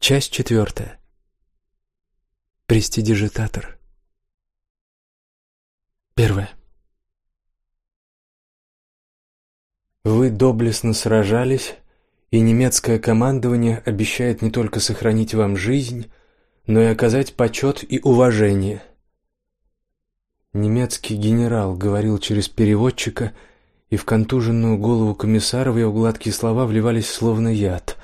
Часть четвертая. Престидижитатор. Первое. Вы доблестно сражались, и немецкое командование обещает не только сохранить вам жизнь, но и оказать почет и уважение. Немецкий генерал говорил через переводчика, и в контуженную голову комиссара его гладкие слова вливались словно яд.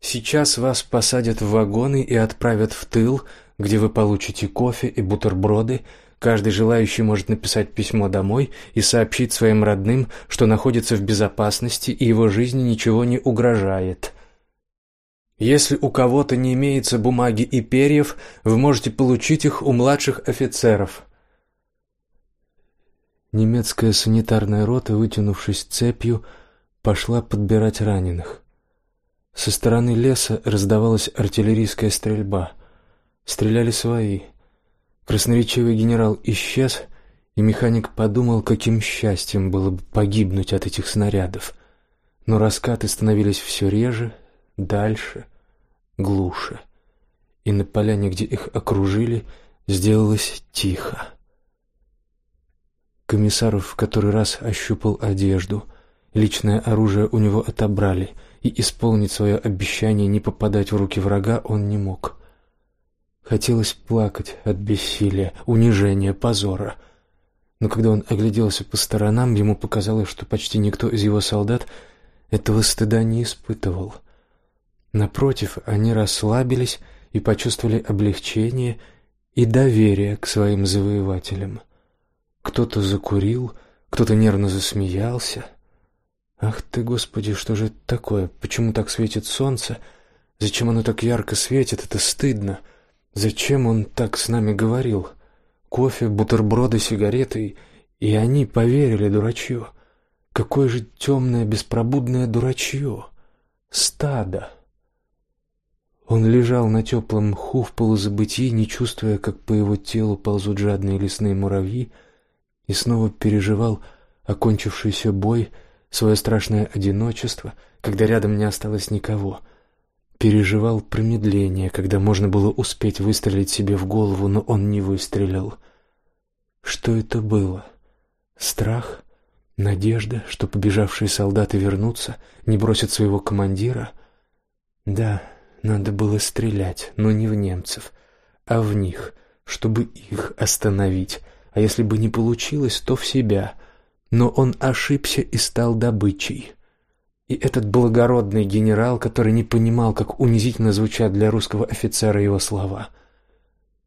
Сейчас вас посадят в вагоны и отправят в тыл, где вы получите кофе и бутерброды. Каждый желающий может написать письмо домой и сообщить своим родным, что находится в безопасности и его жизни ничего не угрожает. Если у кого-то не имеется бумаги и перьев, вы можете получить их у младших офицеров. Немецкая санитарная рота, вытянувшись цепью, пошла подбирать раненых. Со стороны леса раздавалась артиллерийская стрельба. Стреляли свои. Красноречивый генерал исчез, и механик подумал, каким счастьем было бы погибнуть от этих снарядов. Но раскаты становились все реже, дальше, глуше. И на поляне, где их окружили, сделалось тихо. Комиссаров в который раз ощупал одежду. Личное оружие у него отобрали, и исполнить свое обещание не попадать в руки врага он не мог. Хотелось плакать от бессилия, унижения, позора. Но когда он огляделся по сторонам, ему показалось, что почти никто из его солдат этого стыда не испытывал. Напротив, они расслабились и почувствовали облегчение и доверие к своим завоевателям. Кто-то закурил, кто-то нервно засмеялся. Ах ты, Господи, что же это такое? Почему так светит солнце? Зачем оно так ярко светит? Это стыдно. Зачем он так с нами говорил? Кофе, бутерброды, сигареты, и они поверили дурачью. Какое же темное, беспробудное дурачье! Стадо! Он лежал на теплом мху в полузабытии, не чувствуя, как по его телу ползут жадные лесные муравьи, и снова переживал окончившийся бой, свое страшное одиночество, когда рядом не осталось никого — переживал промедление, когда можно было успеть выстрелить себе в голову, но он не выстрелил. Что это было? Страх, надежда, что побежавшие солдаты вернутся, не бросят своего командира? Да, надо было стрелять, но не в немцев, а в них, чтобы их остановить. А если бы не получилось, то в себя. Но он ошибся и стал добычей. И этот благородный генерал, который не понимал, как унизительно звучат для русского офицера его слова.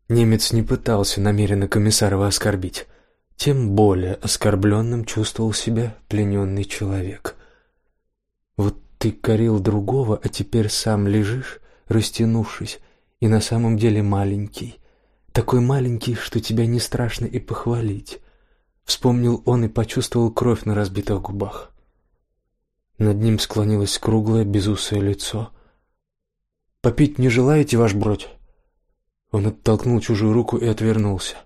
Немец не пытался намеренно Комиссарова оскорбить. Тем более оскорбленным чувствовал себя плененный человек. Вот ты корил другого, а теперь сам лежишь, растянувшись, и на самом деле маленький. Такой маленький, что тебя не страшно и похвалить. Вспомнил он и почувствовал кровь на разбитых губах. Над ним склонилось круглое безусое лицо. «Попить не желаете, ваш бродь?» Он оттолкнул чужую руку и отвернулся.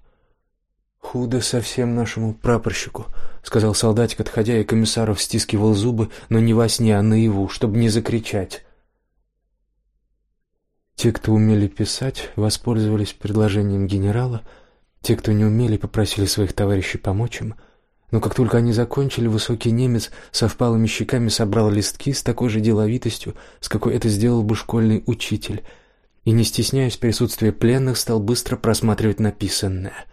«Худо совсем нашему прапорщику», — сказал солдатик, отходя, и комиссаров стискивал зубы, но не во сне, а наяву, чтобы не закричать. Те, кто умели писать, воспользовались предложением генерала, те, кто не умели, попросили своих товарищей помочь им — но как только они закончили, высокий немец со впалыми щеками собрал листки с такой же деловитостью, с какой это сделал бы школьный учитель, и, не стесняясь присутствия пленных, стал быстро просматривать написанное.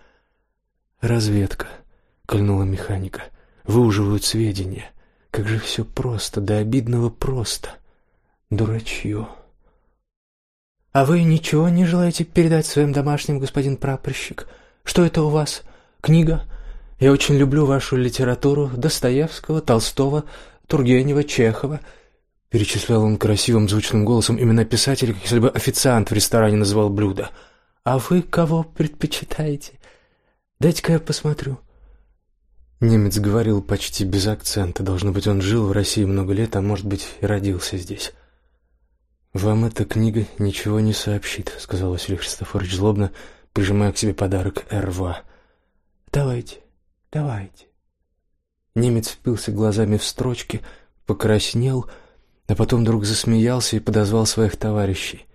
«Разведка», — кольнула механика, — «выуживают сведения. Как же все просто, до обидного просто. Дурачье». «А вы ничего не желаете передать своим домашним, господин прапорщик? Что это у вас? Книга?» Я очень люблю вашу литературу Достоевского, Толстого, Тургенева, Чехова. Перечислял он красивым звучным голосом имена писателей, как если бы официант в ресторане называл блюдо. А вы кого предпочитаете? Дайте-ка я посмотрю. Немец говорил почти без акцента. Должно быть, он жил в России много лет, а может быть, и родился здесь. «Вам эта книга ничего не сообщит», — сказал Василий Христофорович злобно, прижимая к себе подарок Эрва. «Давайте». Давайте. Немец впился глазами в строчки, покраснел, а потом вдруг засмеялся и подозвал своих товарищей.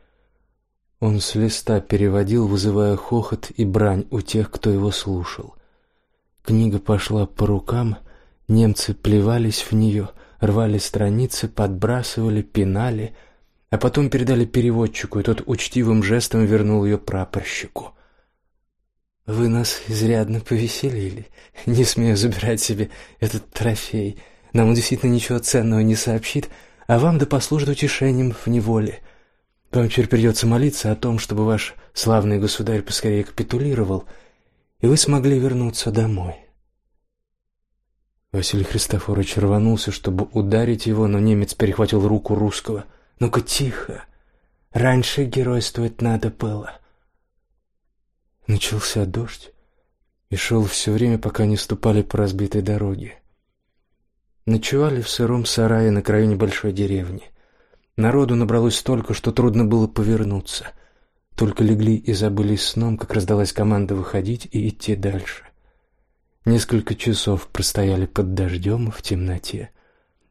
Он с листа переводил, вызывая хохот и брань у тех, кто его слушал. Книга пошла по рукам, немцы плевались в нее, рвали страницы, подбрасывали, пинали, а потом передали переводчику, и тот учтивым жестом вернул ее прапорщику. Вы нас изрядно повеселили. Не смею забирать себе этот трофей. Нам он действительно ничего ценного не сообщит, а вам да послужит утешением в неволе. Вам теперь придется молиться о том, чтобы ваш славный государь поскорее капитулировал, и вы смогли вернуться домой. Василий Христофорович рванулся, чтобы ударить его, но немец перехватил руку русского. «Ну-ка, тихо! Раньше геройствовать надо было!» Начался дождь и шел все время, пока не ступали по разбитой дороге. Ночевали в сыром сарае на краю небольшой деревни. Народу набралось столько, что трудно было повернуться. Только легли и забылись сном, как раздалась команда выходить и идти дальше. Несколько часов простояли под дождем в темноте,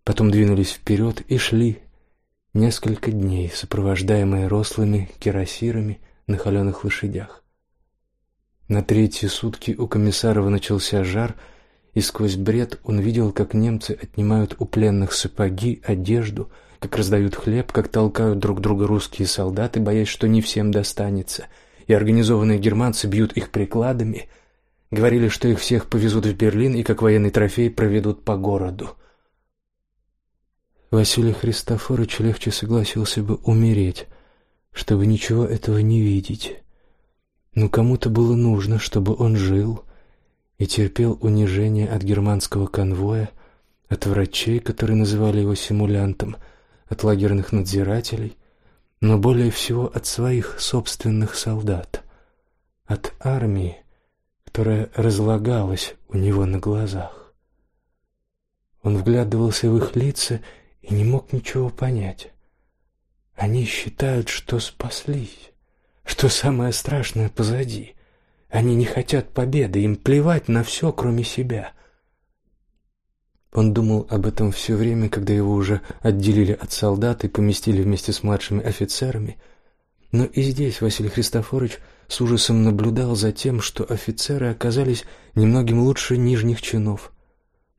потом двинулись вперед и шли несколько дней, сопровождаемые рослыми кирасирами на холеных лошадях. На третьи сутки у Комиссарова начался жар, и сквозь бред он видел, как немцы отнимают у пленных сапоги, одежду, как раздают хлеб, как толкают друг друга русские солдаты, боясь, что не всем достанется, и организованные германцы бьют их прикладами. Говорили, что их всех повезут в Берлин и как военный трофей проведут по городу. Василий Христофорович легче согласился бы умереть, чтобы ничего этого не видеть. Но кому-то было нужно, чтобы он жил и терпел унижение от германского конвоя, от врачей, которые называли его симулянтом, от лагерных надзирателей, но более всего от своих собственных солдат, от армии, которая разлагалась у него на глазах. Он вглядывался в их лица и не мог ничего понять. Они считают, что спаслись что самое страшное позади. Они не хотят победы, им плевать на все, кроме себя. Он думал об этом все время, когда его уже отделили от солдат и поместили вместе с младшими офицерами. Но и здесь Василий Христофорович с ужасом наблюдал за тем, что офицеры оказались немногим лучше нижних чинов.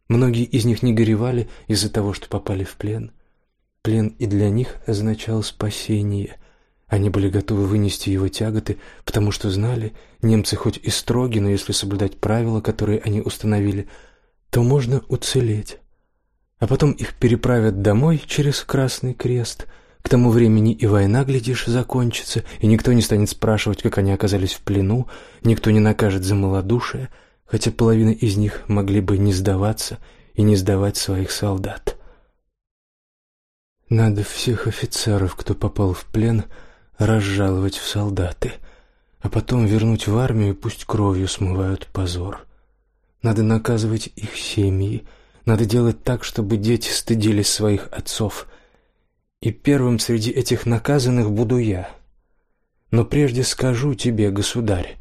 Многие из них не горевали из-за того, что попали в плен. Плен и для них означал спасение — они были готовы вынести его тяготы, потому что знали, немцы хоть и строги, но если соблюдать правила, которые они установили, то можно уцелеть. А потом их переправят домой через Красный Крест. К тому времени и война, глядишь, закончится, и никто не станет спрашивать, как они оказались в плену, никто не накажет за малодушие, хотя половина из них могли бы не сдаваться и не сдавать своих солдат. Надо всех офицеров, кто попал в плен, разжаловать в солдаты, а потом вернуть в армию, пусть кровью смывают позор. Надо наказывать их семьи, надо делать так, чтобы дети стыдились своих отцов. И первым среди этих наказанных буду я. Но прежде скажу тебе, государь,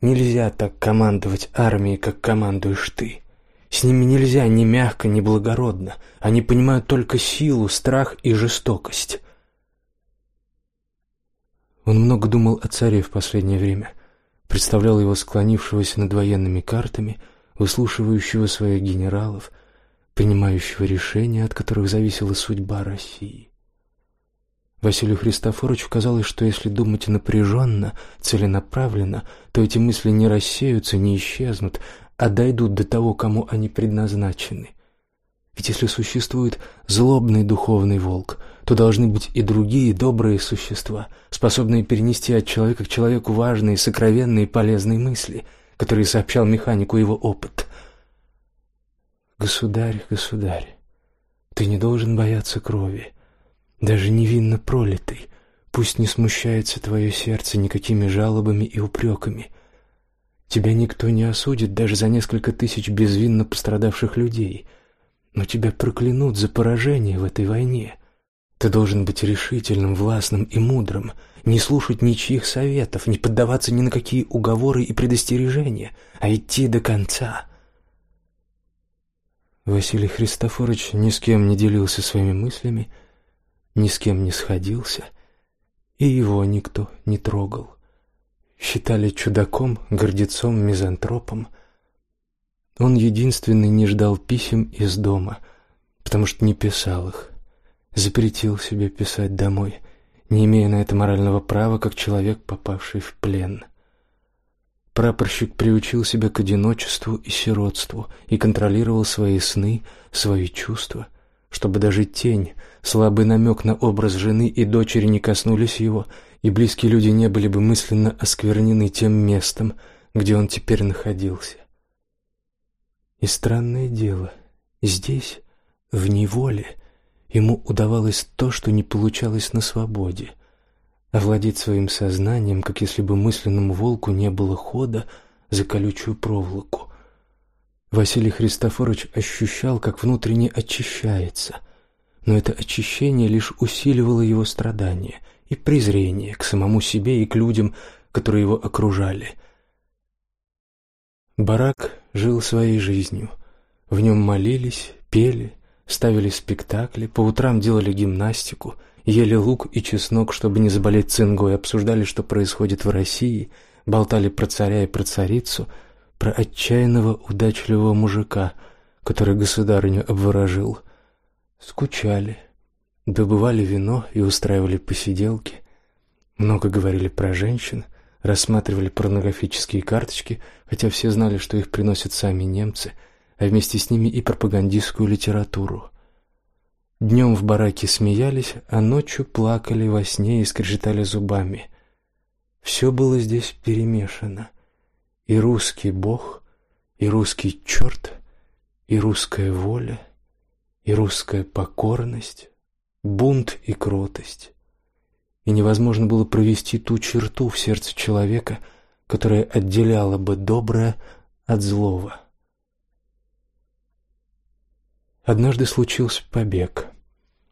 нельзя так командовать армией, как командуешь ты. С ними нельзя ни мягко, ни благородно. Они понимают только силу, страх и жестокость. Он много думал о царе в последнее время, представлял его склонившегося над военными картами, выслушивающего своих генералов, принимающего решения, от которых зависела судьба России. Василию Христофоровичу казалось, что если думать напряженно, целенаправленно, то эти мысли не рассеются, не исчезнут, а дойдут до того, кому они предназначены. Ведь если существует злобный духовный волк, то должны быть и другие добрые существа, способные перенести от человека к человеку важные, сокровенные, полезные мысли, которые сообщал механику его опыт. Государь, государь, ты не должен бояться крови, даже невинно пролитой. Пусть не смущается твое сердце никакими жалобами и упреками. Тебя никто не осудит даже за несколько тысяч безвинно пострадавших людей — но тебя проклянут за поражение в этой войне. Ты должен быть решительным, властным и мудрым, не слушать ничьих советов, не поддаваться ни на какие уговоры и предостережения, а идти до конца. Василий Христофорович ни с кем не делился своими мыслями, ни с кем не сходился, и его никто не трогал. Считали чудаком, гордецом, мизантропом. Он единственный не ждал писем из дома, потому что не писал их. Запретил себе писать домой, не имея на это морального права, как человек, попавший в плен. Прапорщик приучил себя к одиночеству и сиротству и контролировал свои сны, свои чувства, чтобы даже тень, слабый намек на образ жены и дочери не коснулись его, и близкие люди не были бы мысленно осквернены тем местом, где он теперь находился. И странное дело, здесь, в неволе, ему удавалось то, что не получалось на свободе — овладеть своим сознанием, как если бы мысленному волку не было хода за колючую проволоку. Василий Христофорович ощущал, как внутренне очищается, но это очищение лишь усиливало его страдания и презрение к самому себе и к людям, которые его окружали. Барак жил своей жизнью. В нем молились, пели, ставили спектакли, по утрам делали гимнастику — ели лук и чеснок, чтобы не заболеть цингой, обсуждали, что происходит в России, болтали про царя и про царицу, про отчаянного удачливого мужика, который государыню обворожил. Скучали, добывали вино и устраивали посиделки. Много говорили про женщин, рассматривали порнографические карточки, хотя все знали, что их приносят сами немцы, а вместе с ними и пропагандистскую литературу. Днем в бараке смеялись, а ночью плакали во сне и скрежетали зубами. Все было здесь перемешано. И русский бог, и русский черт, и русская воля, и русская покорность, бунт и кротость. И невозможно было провести ту черту в сердце человека, которая отделяла бы доброе от злого. Однажды случился побег.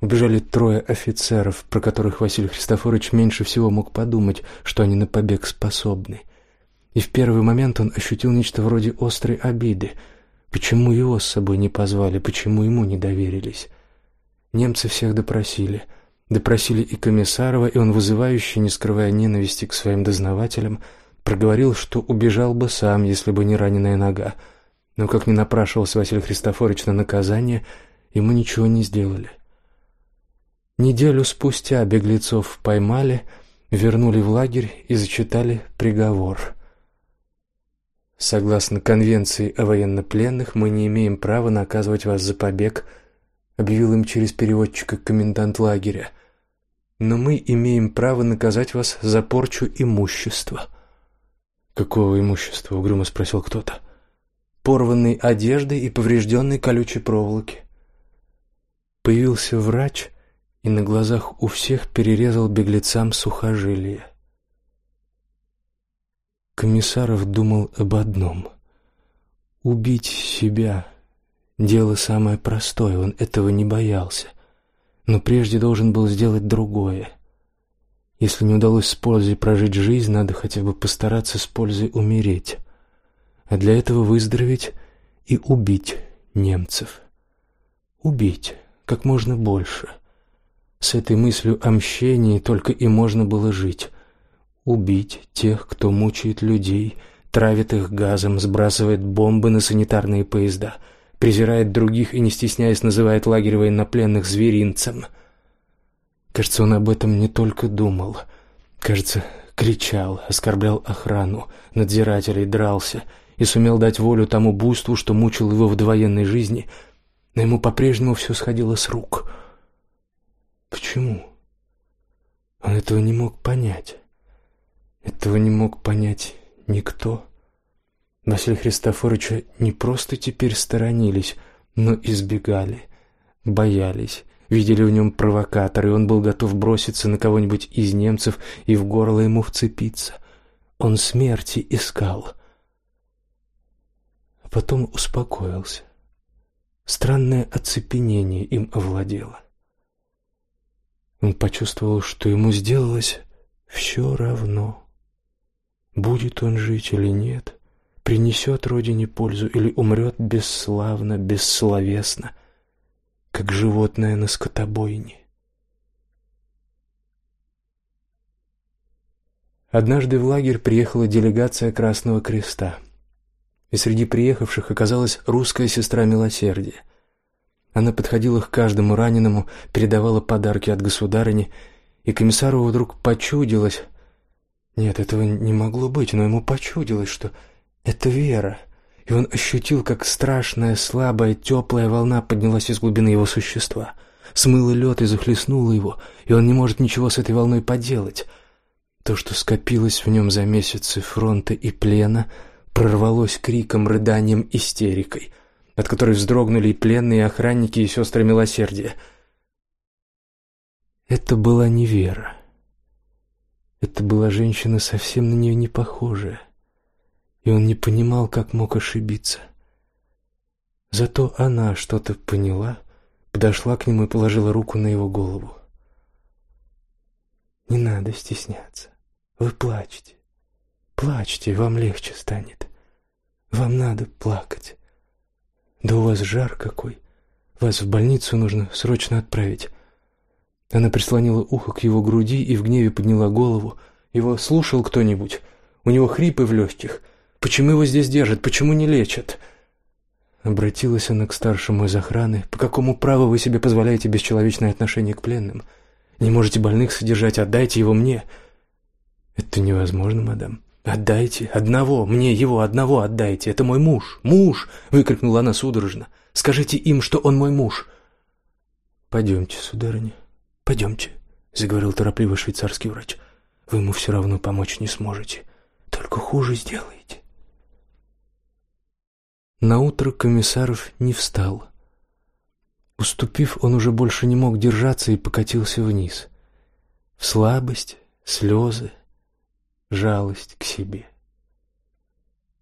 Убежали трое офицеров, про которых Василий Христофорович меньше всего мог подумать, что они на побег способны. И в первый момент он ощутил нечто вроде острой обиды. Почему его с собой не позвали, почему ему не доверились? Немцы всех допросили. Допросили и Комиссарова, и он вызывающе, не скрывая ненависти к своим дознавателям, проговорил, что убежал бы сам, если бы не раненая нога. Но как ни напрашивался Василий Христофорович на наказание, ему ничего не сделали. Неделю спустя беглецов поймали, вернули в лагерь и зачитали приговор. Согласно конвенции о военнопленных, мы не имеем права наказывать вас за побег, объявил им через переводчика комендант лагеря. Но мы имеем право наказать вас за порчу имущества. Какого имущества? угрюмо спросил кто-то порванной одежды и поврежденной колючей проволоки. Появился врач и на глазах у всех перерезал беглецам сухожилия. Комиссаров думал об одном — убить себя. Дело самое простое, он этого не боялся. Но прежде должен был сделать другое. Если не удалось с пользой прожить жизнь, надо хотя бы постараться с пользой умереть а для этого выздороветь и убить немцев. Убить как можно больше. С этой мыслью о мщении только и можно было жить. Убить тех, кто мучает людей, травит их газом, сбрасывает бомбы на санитарные поезда, презирает других и, не стесняясь, называет лагерь военнопленных зверинцем. Кажется, он об этом не только думал. Кажется, кричал, оскорблял охрану, надзирателей, дрался — и сумел дать волю тому буйству, что мучило его в довоенной жизни, но ему по-прежнему все сходило с рук. Почему? Он этого не мог понять. Этого не мог понять никто. Василия Христофоровича не просто теперь сторонились, но избегали, боялись, видели в нем провокатора, и он был готов броситься на кого-нибудь из немцев и в горло ему вцепиться. Он смерти искал потом успокоился. Странное оцепенение им овладело. Он почувствовал, что ему сделалось все равно, будет он жить или нет, принесет родине пользу или умрет бесславно, бессловесно, как животное на скотобойне. Однажды в лагерь приехала делегация Красного Креста. И среди приехавших оказалась русская сестра милосердия. Она подходила к каждому раненому, передавала подарки от государыни, и комиссару вдруг почудилось... Нет, этого не могло быть, но ему почудилось, что это Вера, и он ощутил, как страшная, слабая, теплая волна поднялась из глубины его существа, смыла лед и захлестнула его, и он не может ничего с этой волной поделать. То, что скопилось в нем за месяцы фронта и плена, прорвалось криком, рыданием, истерикой, от которой вздрогнули и пленные, охранники, и сестры милосердия. Это была не Вера. Это была женщина совсем на нее не похожая и он не понимал, как мог ошибиться. Зато она что-то поняла, подошла к нему и положила руку на его голову. «Не надо стесняться. Вы плачете. Плачьте, вам легче станет. Вам надо плакать. Да у вас жар какой. Вас в больницу нужно срочно отправить». Она прислонила ухо к его груди и в гневе подняла голову. Его слушал кто-нибудь? У него хрипы в легких. Почему его здесь держат? Почему не лечат?» Обратилась она к старшему из охраны. «По какому праву вы себе позволяете бесчеловечное отношение к пленным? Не можете больных содержать, отдайте его мне». «Это невозможно, мадам. Отдайте. Одного. Мне его одного отдайте. Это мой муж. Муж!» — выкрикнула она судорожно. «Скажите им, что он мой муж». «Пойдемте, сударыня, пойдемте», — заговорил торопливо швейцарский врач. «Вы ему все равно помочь не сможете. Только хуже сделаете». На утро комиссаров не встал. Уступив, он уже больше не мог держаться и покатился вниз. В слабость, слезы, жалость к себе.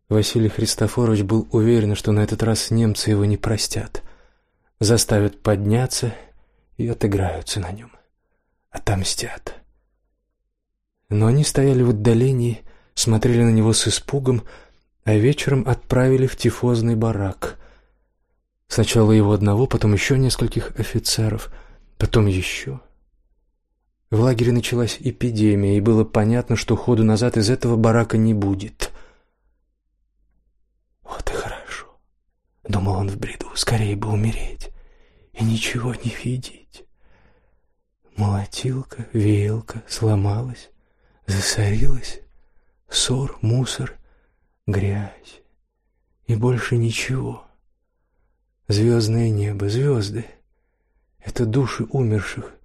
Василий Христофорович был уверен, что на этот раз немцы его не простят, заставят подняться и отыграются на нем, отомстят. Но они стояли в отдалении, смотрели на него с испугом, а вечером отправили в тифозный барак. Сначала его одного, потом еще нескольких офицеров, потом еще. В лагере началась эпидемия, и было понятно, что ходу назад из этого барака не будет. Вот и хорошо. Думал он в бреду, скорее бы умереть и ничего не видеть. Молотилка, веялка сломалась, засорилась, ссор, мусор грязь и больше ничего. Звездное небо, звезды — это души умерших,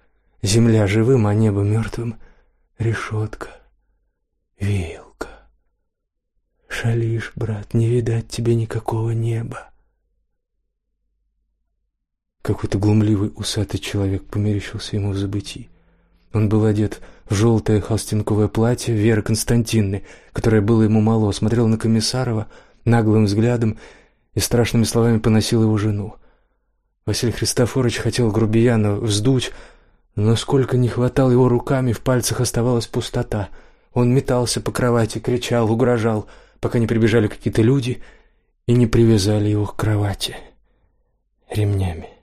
земля живым, а небо мертвым, решетка, веялка. Шалишь, брат, не видать тебе никакого неба. Какой-то глумливый усатый человек померещился ему в забытии. Он был одет в желтое холстинковое платье Веры Константинны, которое было ему мало, смотрел на Комиссарова наглым взглядом и страшными словами поносил его жену. Василий Христофорович хотел грубияна вздуть, но сколько не хватал его руками, в пальцах оставалась пустота. Он метался по кровати, кричал, угрожал, пока не прибежали какие-то люди и не привязали его к кровати ремнями.